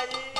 Hare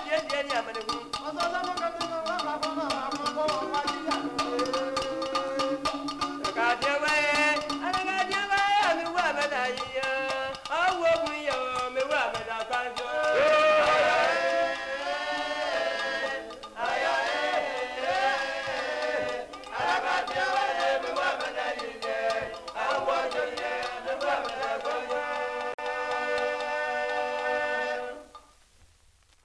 爹爹，你们的工